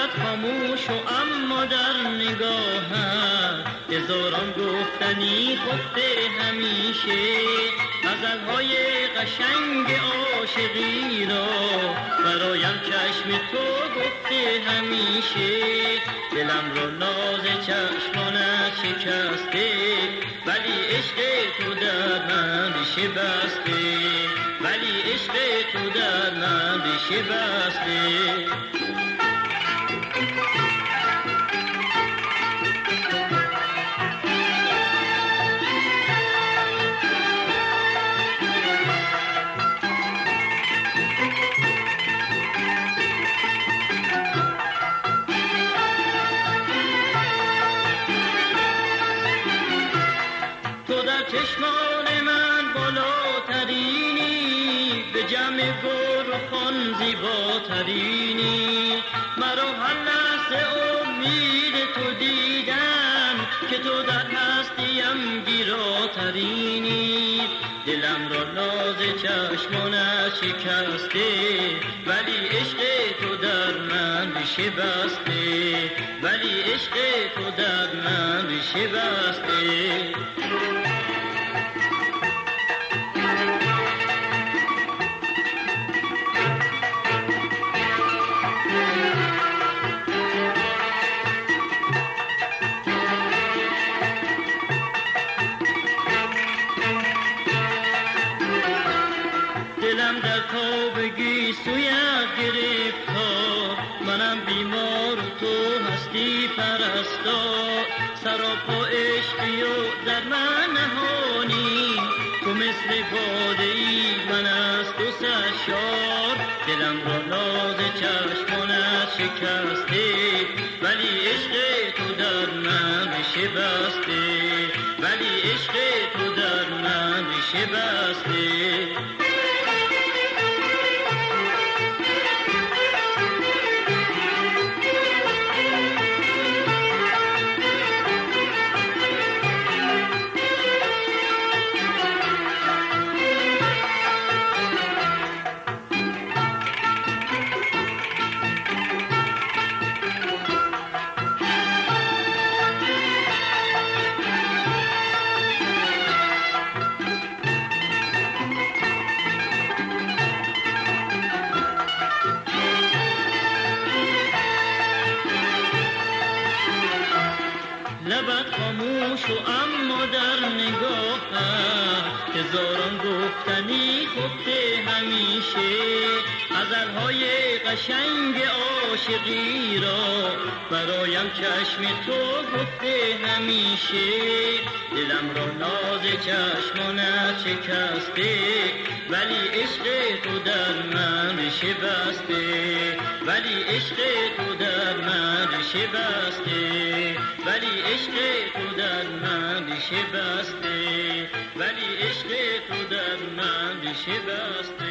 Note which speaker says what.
Speaker 1: شود خاموش و اما در نگاهت. هزاران گفتنی خفته همیشه. غزلهای قشنگ عاشقی را برایم چشم تو گفته همیشه. دلم رو ناز چشمانت شکسته ولی عشق تو در من بسته. ولی عشق تو در من بسته. چشمان من بالاترینی به جمع گل خان زیباترینی. مرا هر لحظه امید تو دیدم که تو در هستیم گیراترینی. دلم را ناز چشمانش شکسته ولی عشق تو در من ریشه بسته ولی عشق تو در من ریشه بسته دلم در تابگی سویت گرفت ها منم بیمار تو هستی پرستار سراپا عشقی و در من نهانی. تو مثل باده ای من از تو سشار دلم را ناز چشمانت شکسته ولی عشق تو در من بشه بسته ولی عشق تو در من بشه بسته خاموش و اما در نگاه هزاران گفتنی خفته همیشه. ازلهای قشنگ عاشقی را برایم چشم تو گفته همیشه. دلم را ناز چشمانت شکسته ولی عشق تو در من ریشه بسته ولی عشق تو در من ریشه بسته ولی عشق تو در من ریشه بسته ولی عشق تو در من ریشه بسته